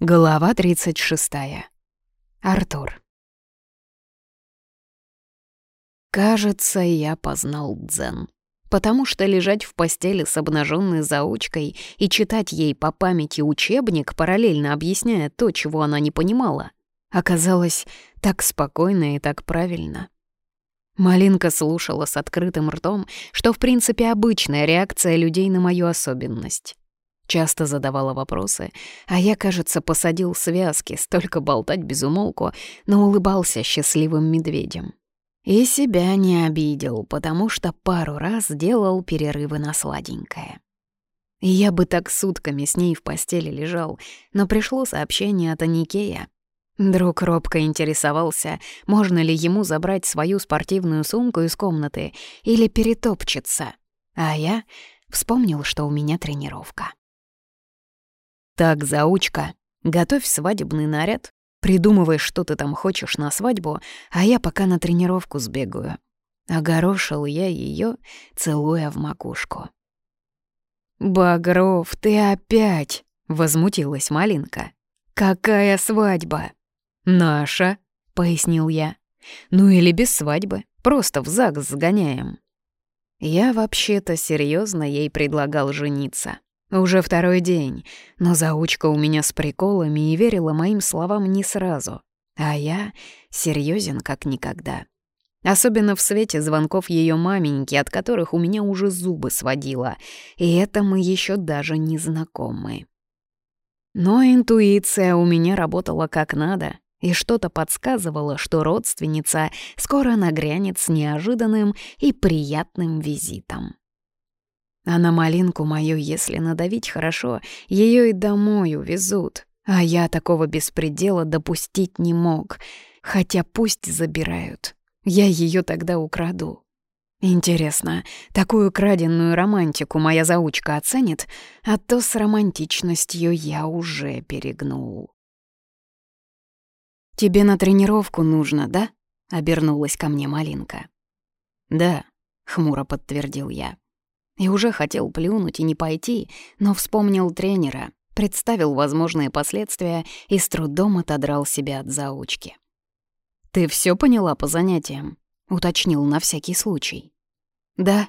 Глава 36. Артур. Кажется, я познал дзен. Потому что лежать в постели с обнаженной заучкой и читать ей по памяти учебник, параллельно объясняя то, чего она не понимала, оказалось так спокойно и так правильно. Малинка слушала с открытым ртом, что, в принципе, обычная реакция людей на мою особенность. Часто задавала вопросы, а я, кажется, посадил связки, столько болтать без умолку, но улыбался счастливым медведем. И себя не обидел, потому что пару раз делал перерывы на сладенькое. И я бы так сутками с ней в постели лежал, но пришло сообщение от Аникея. Друг робко интересовался, можно ли ему забрать свою спортивную сумку из комнаты или перетопчется. А я вспомнил, что у меня тренировка. «Так, заучка, готовь свадебный наряд, придумывай, что ты там хочешь на свадьбу, а я пока на тренировку сбегаю». Огорошил я ее, целуя в макушку. «Багров, ты опять!» — возмутилась Малинка. «Какая свадьба?» «Наша», — пояснил я. «Ну или без свадьбы, просто в ЗАГС сгоняем». Я вообще-то серьезно ей предлагал жениться. Уже второй день, но заучка у меня с приколами и верила моим словам не сразу. А я серьезен как никогда. Особенно в свете звонков ее маменьки, от которых у меня уже зубы сводило. И это мы еще даже не знакомы. Но интуиция у меня работала как надо, и что-то подсказывало, что родственница скоро нагрянет с неожиданным и приятным визитом. А на малинку мою, если надавить хорошо, ее и домой увезут. А я такого беспредела допустить не мог. Хотя пусть забирают. Я ее тогда украду. Интересно, такую краденную романтику моя заучка оценит, а то с романтичностью я уже перегнул. «Тебе на тренировку нужно, да?» — обернулась ко мне Малинка. «Да», — хмуро подтвердил я. И уже хотел плюнуть и не пойти, но вспомнил тренера, представил возможные последствия и с трудом отодрал себя от заучки. «Ты все поняла по занятиям?» — уточнил на всякий случай. «Да».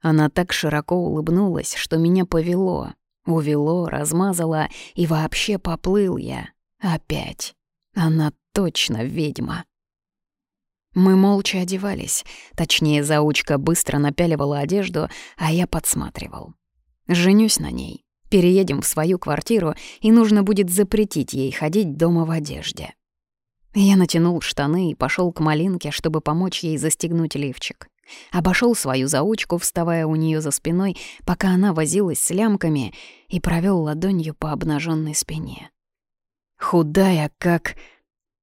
Она так широко улыбнулась, что меня повело. Увело, размазало, и вообще поплыл я. Опять. Она точно ведьма. Мы молча одевались. Точнее, заучка быстро напяливала одежду, а я подсматривал. Женюсь на ней. Переедем в свою квартиру, и нужно будет запретить ей ходить дома в одежде. Я натянул штаны и пошел к малинке, чтобы помочь ей застегнуть лифчик. Обошел свою заучку, вставая у нее за спиной, пока она возилась с лямками, и провел ладонью по обнаженной спине. Худая, как...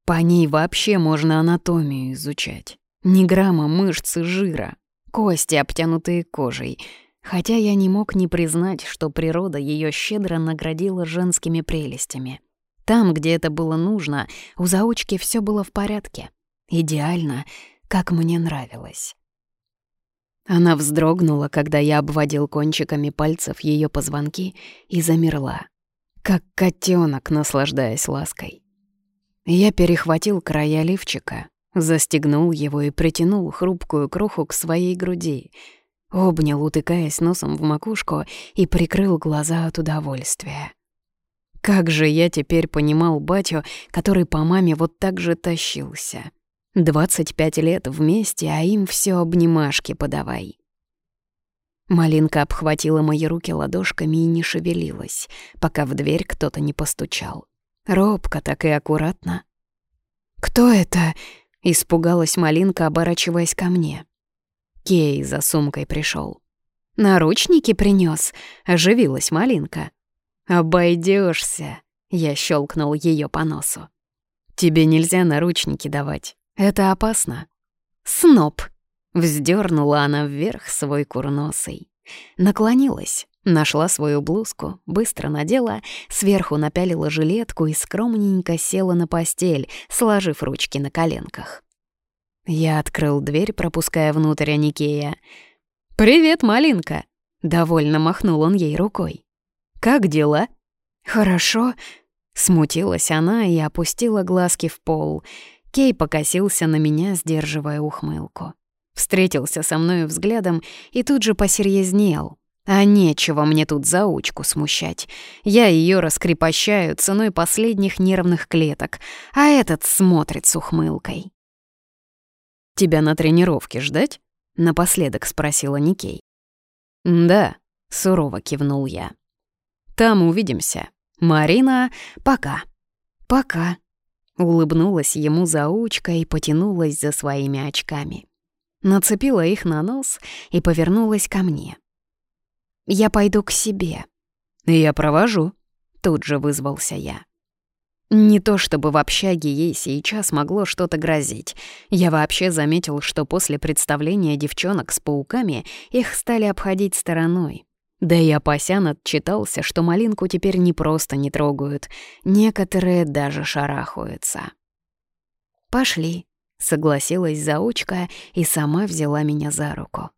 По ней вообще можно анатомию изучать. Ни грамма мышц и жира, кости, обтянутые кожей. Хотя я не мог не признать, что природа ее щедро наградила женскими прелестями. Там, где это было нужно, у заучки все было в порядке. Идеально, как мне нравилось. Она вздрогнула, когда я обводил кончиками пальцев ее позвонки и замерла, как котенок, наслаждаясь лаской. Я перехватил края лифчика, застегнул его и притянул хрупкую кроху к своей груди, обнял, утыкаясь носом в макушку, и прикрыл глаза от удовольствия. Как же я теперь понимал батю, который по маме вот так же тащился. Двадцать пять лет вместе, а им все обнимашки подавай. Малинка обхватила мои руки ладошками и не шевелилась, пока в дверь кто-то не постучал. Робко так и аккуратно. «Кто это?» — испугалась Малинка, оборачиваясь ко мне. Кей за сумкой пришел. «Наручники принес, оживилась Малинка. Обойдешься, я щелкнул ее по носу. «Тебе нельзя наручники давать, это опасно». «Сноп!» — вздернула она вверх свой курносый. Наклонилась, Нашла свою блузку, быстро надела, сверху напялила жилетку и скромненько села на постель, сложив ручки на коленках. Я открыл дверь, пропуская внутрь Аникея. «Привет, малинка!» — довольно махнул он ей рукой. «Как дела?» «Хорошо». Смутилась она и опустила глазки в пол. Кей покосился на меня, сдерживая ухмылку. Встретился со мной взглядом и тут же посерьезнел. А нечего мне тут заучку смущать. Я ее раскрепощаю ценой последних нервных клеток, а этот смотрит с ухмылкой. «Тебя на тренировке ждать?» — напоследок спросила Никей. «Да», — сурово кивнул я. «Там увидимся. Марина, пока». «Пока», — улыбнулась ему заучка и потянулась за своими очками. Нацепила их на нос и повернулась ко мне. «Я пойду к себе». «Я провожу», — тут же вызвался я. Не то чтобы в общаге ей сейчас могло что-то грозить. Я вообще заметил, что после представления девчонок с пауками их стали обходить стороной. Да и Апасян отчитался, что малинку теперь не просто не трогают, некоторые даже шарахаются. «Пошли», — согласилась заучка и сама взяла меня за руку.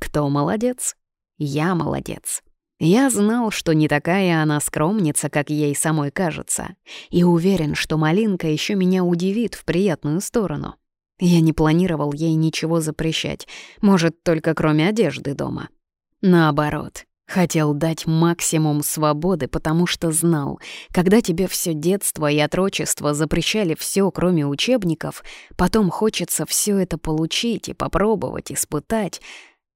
«Кто молодец? Я молодец». Я знал, что не такая она скромница, как ей самой кажется, и уверен, что Малинка еще меня удивит в приятную сторону. Я не планировал ей ничего запрещать, может, только кроме одежды дома. Наоборот, хотел дать максимум свободы, потому что знал, когда тебе все детство и отрочество запрещали все, кроме учебников, потом хочется все это получить и попробовать, испытать —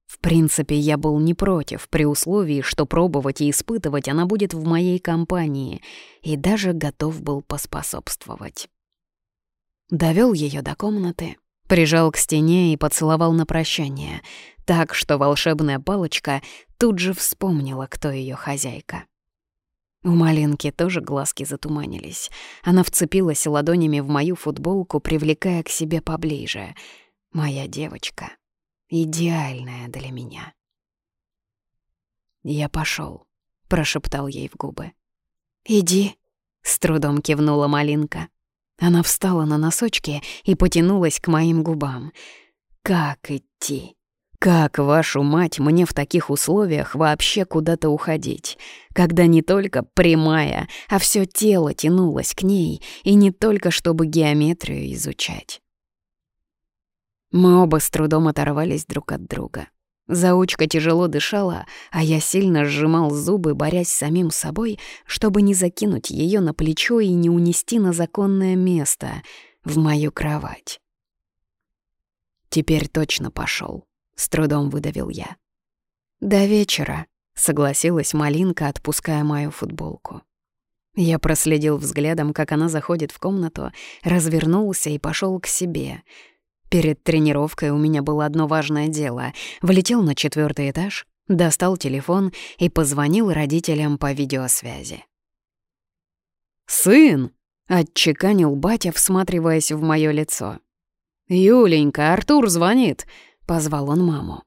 в принципе, я был не против, при условии, что пробовать и испытывать она будет в моей компании, и даже готов был поспособствовать. Довел ее до комнаты, прижал к стене и поцеловал на прощание, так что волшебная палочка тут же вспомнила, кто ее хозяйка. У Малинки тоже глазки затуманились. Она вцепилась ладонями в мою футболку, привлекая к себе поближе. «Моя девочка» идеальная для меня. «Я пошел, прошептал ей в губы. «Иди», — с трудом кивнула Малинка. Она встала на носочки и потянулась к моим губам. «Как идти? Как, вашу мать, мне в таких условиях вообще куда-то уходить, когда не только прямая, а все тело тянулось к ней, и не только чтобы геометрию изучать?» Мы оба с трудом оторвались друг от друга. Заучка тяжело дышала, а я сильно сжимал зубы, борясь самим собой, чтобы не закинуть ее на плечо и не унести на законное место, в мою кровать. «Теперь точно пошел, с трудом выдавил я. «До вечера», — согласилась Малинка, отпуская мою футболку. Я проследил взглядом, как она заходит в комнату, развернулся и пошел к себе — Перед тренировкой у меня было одно важное дело. Влетел на четвертый этаж, достал телефон и позвонил родителям по видеосвязи. «Сын!» — отчеканил батя, всматриваясь в моё лицо. «Юленька, Артур звонит!» — позвал он маму.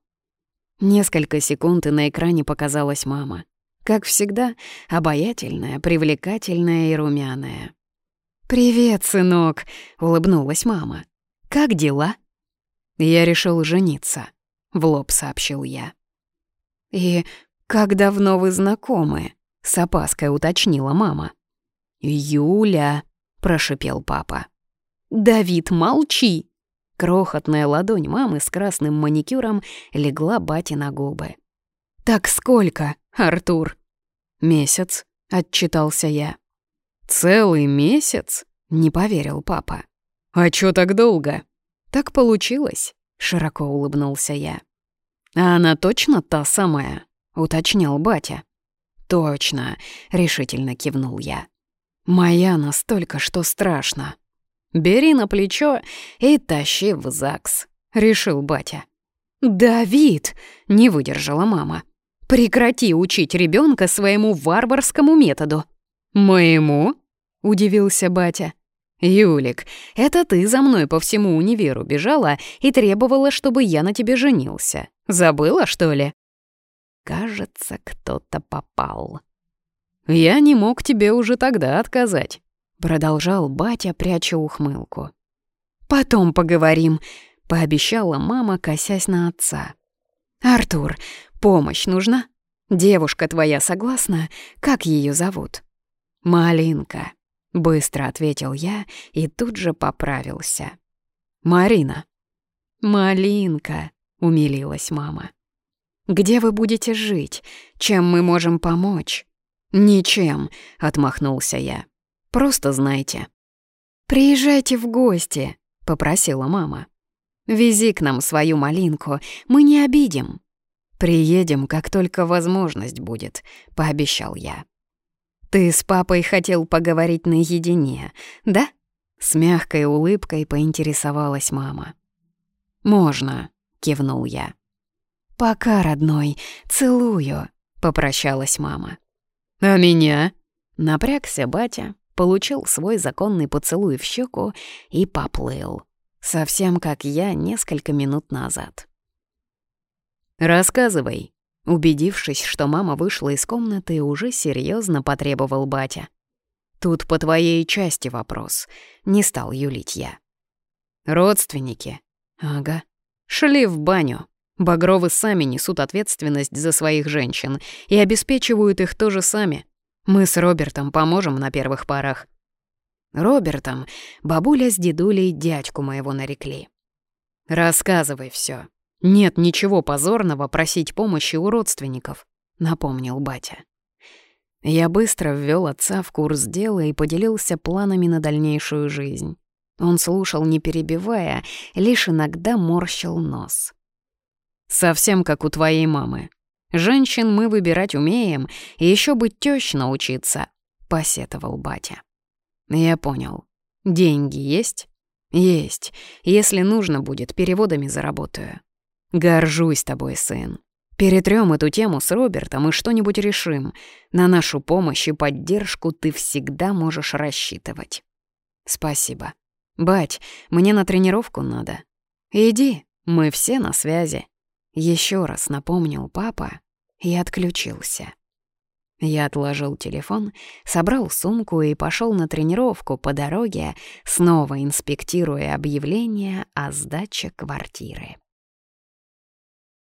Несколько секунд, и на экране показалась мама. Как всегда, обаятельная, привлекательная и румяная. «Привет, сынок!» — улыбнулась мама. Как дела?» «Я решил жениться», — в лоб сообщил я. «И как давно вы знакомы?» — с опаской уточнила мама. «Юля», — прошипел папа. «Давид, молчи!» Крохотная ладонь мамы с красным маникюром легла бате на губы. «Так сколько, Артур?» «Месяц», — отчитался я. «Целый месяц?» — не поверил папа. «А чё так долго?» «Так получилось», — широко улыбнулся я. «А она точно та самая?» — уточнял батя. «Точно», — решительно кивнул я. «Моя настолько, что страшно. Бери на плечо и тащи в ЗАГС», — решил батя. «Давид!» — не выдержала мама. «Прекрати учить ребенка своему варварскому методу». «Моему?» — удивился батя. «Юлик, это ты за мной по всему универу бежала и требовала, чтобы я на тебе женился. Забыла, что ли?» Кажется, кто-то попал. «Я не мог тебе уже тогда отказать», — продолжал батя, пряча ухмылку. «Потом поговорим», — пообещала мама, косясь на отца. «Артур, помощь нужна? Девушка твоя согласна? Как ее зовут?» «Малинка», — быстро ответил я и тут же поправился. «Марина». «Малинка», — умилилась мама. «Где вы будете жить? Чем мы можем помочь?» «Ничем», — отмахнулся я. «Просто знайте». «Приезжайте в гости», — попросила мама. «Вези к нам свою малинку, мы не обидим». «Приедем, как только возможность будет», — пообещал я. «Ты с папой хотел поговорить наедине, да?» С мягкой улыбкой поинтересовалась мама. «Можно», — кивнул я. «Пока, родной, целую», — попрощалась мама. «А меня?» — напрягся батя, получил свой законный поцелуй в щеку и поплыл. Совсем как я несколько минут назад. «Рассказывай», убедившись, что мама вышла из комнаты, уже серьезно потребовал батя. «Тут по твоей части вопрос», — не стал юлить я. «Родственники?» «Ага. Шли в баню. Багровы сами несут ответственность за своих женщин и обеспечивают их тоже сами. Мы с Робертом поможем на первых порах. Робертом бабуля с дедулей дядьку моего нарекли. «Рассказывай все. Нет ничего позорного просить помощи у родственников», — напомнил батя. Я быстро ввел отца в курс дела и поделился планами на дальнейшую жизнь. Он слушал, не перебивая, лишь иногда морщил нос. Совсем как у твоей мамы. Женщин мы выбирать умеем, и еще бы тёщ научиться», — посетовал батя. Я понял. Деньги есть? Есть. Если нужно будет, переводами заработаю. Горжусь тобой, сын. Перетрём эту тему с Робертом и что-нибудь решим. На нашу помощь и поддержку ты всегда можешь рассчитывать. Спасибо. Бать, мне на тренировку надо. Иди, мы все на связи. Еще раз напомнил папа и отключился. Я отложил телефон, собрал сумку и пошел на тренировку по дороге, снова инспектируя объявление о сдаче квартиры.